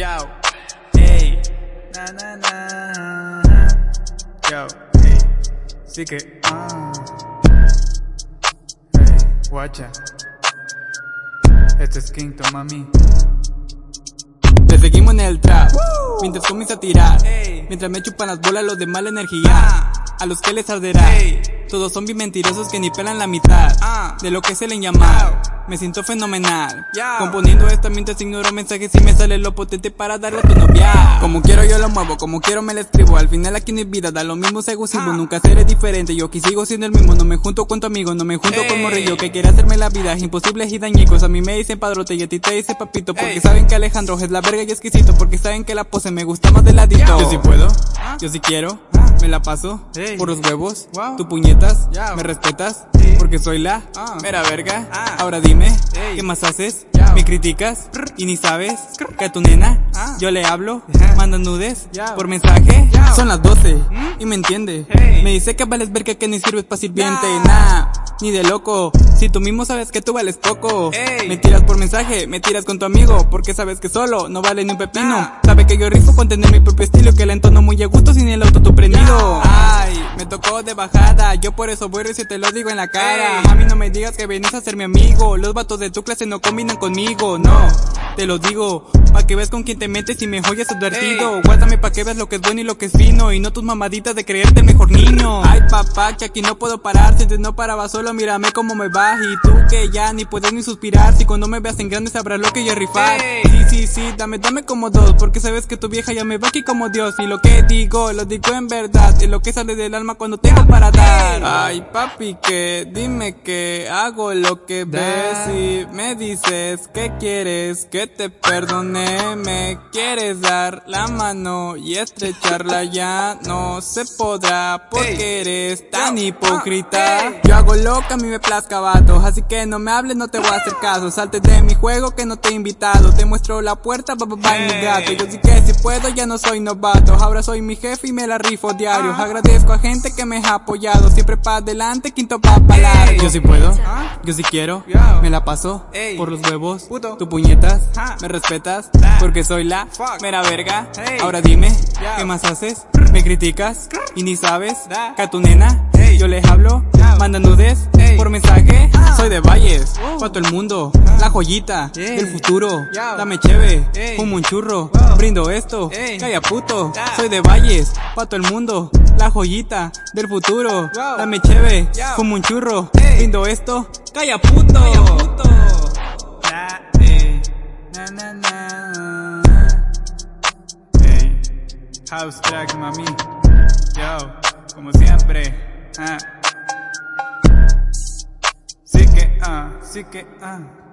Yo, hey, na na na. Yo, hey, sí que, ah. Hey, guacha. Este es Quinto, mami. Te seguimos en el trap, mientras comienza a tirar. Ey. Mientras me chupan las bolas los de mala energía. A los que les arderá. Ey. Todos son bien mentirosos que ni pelan la mitad Ah. de lo que se le llama. Me siento fenomenal. Componiendo esta mientras ignoro mensajes y me sale lo potente para darle a tu novia. Como quiero yo lo muevo, como quiero me lo escribo. Al final aquí no hay vida, da lo mismo sigo sigo. Ah. Nunca seré diferente, yo aquí sigo siendo el mismo. No me junto con tu amigo, no me junto con morrillo que quiere hacerme la vida imposible y dañicos. A mí me dicen padrote y a ti te dice papito. Porque saben que Alejandro es la verga y exquisito. Porque saben que la pose me gusta más de ladito. Yo sí puedo, yo sí quiero, me la paso Ey. por los huevos. Wow. Tu puñetas, me respetas, porque soy la Ah. mera verga. Ah. Ahora dime, Ey. ¿qué más haces? Me criticas y ni sabes que a tu nena Ah. yo le hablo, Ya. manda nudes por mensaje. Son las 12 y me entiende. Me dice que vales verga que ni sirves pa' sirviente. Nah, ni de loco. Si tú mismo sabes que tú vales poco. Me tiras por mensaje, me tiras con tu amigo. Porque sabes que solo no vale ni un pepino. Sabe que yo rifo con tener mi propio estilo. Que la entono muy a gusto sin el Ay, me tocó de bajada. Yo por eso voy y te lo digo en la cara. A mí no me digas que vienes a ser mi amigo. Los vatos de tu clase no combinan conmigo. No, te lo digo. Pa' que veas con quién te metes y me joyas advertido. Guárdame pa' que veas lo que es bueno y lo que es fino. Y no tus mamaditas de creerte el mejor niño. Ay, papá, que aquí no puedo parar. Si antes no paraba solo, mírame cómo me va. Y tú que ya ni puedes ni suspirar. Si cuando me veas en grande sabrás lo que yo rifar. Ey. Sí, sí, dame, dame como dos. Porque sabes que tu vieja ya me va aquí como Dios. Y lo que digo, lo digo en verdad. Es lo que sale del alma cuando tengo para dar. Ay, papi, que dime que hago lo que ves. Y me dices que quieres que te perdone. Me quieres dar la mano y estrecharla ya no se podrá. Porque eres tan Yo. hipócrita. Yo hago lo que a mí me plazca, vato. Así que no me hables, no te voy a hacer caso. Salte de mi juego que no te he invitado. Te muestro la puerta, ba, ba, mi gato. Yo sí que si puedo, ya no soy novato. Ahora soy mi jefe y me la rifo diario. Ah. Agradezco a gente que me ha apoyado. Siempre pa' adelante, quinto pa' pa' largo. Yo sí puedo, Ah. yo sí quiero. Yo. Me la paso por los huevos. Puto. Tu puñetas, Ah. me respetas. Porque soy la Fuck. mera verga. Ahora dime, Yo. ¿qué más haces? Me criticas y ni sabes Da. que a tu nena Ey. yo les hablo, Yo. manda nudes. Por mensaje. Ah. Soy de Valles, Oh. pa' todo el mundo, la joyita del futuro. Dame cheve, fumo un churro, brindo esto, calla puto. Soy de Valles, pa' todo el mundo, la joyita del futuro. Dame cheve, Yo. fumo un churro, brindo esto, calla puto. Eh, house track, mami. Yo, como siempre. Ah. Sí que, ah, sí que, ah.